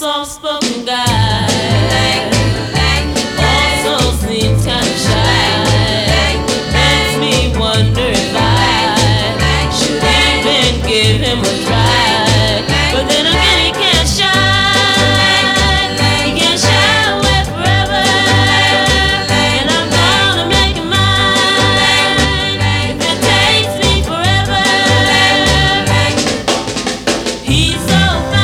soft spoken guy. Also seems kind of shy. Makes me wonder if I should even give him a try. But then again, he can't shine. He can't shine forever. And I'm gonna make him mine. It takes me forever. He's so fine.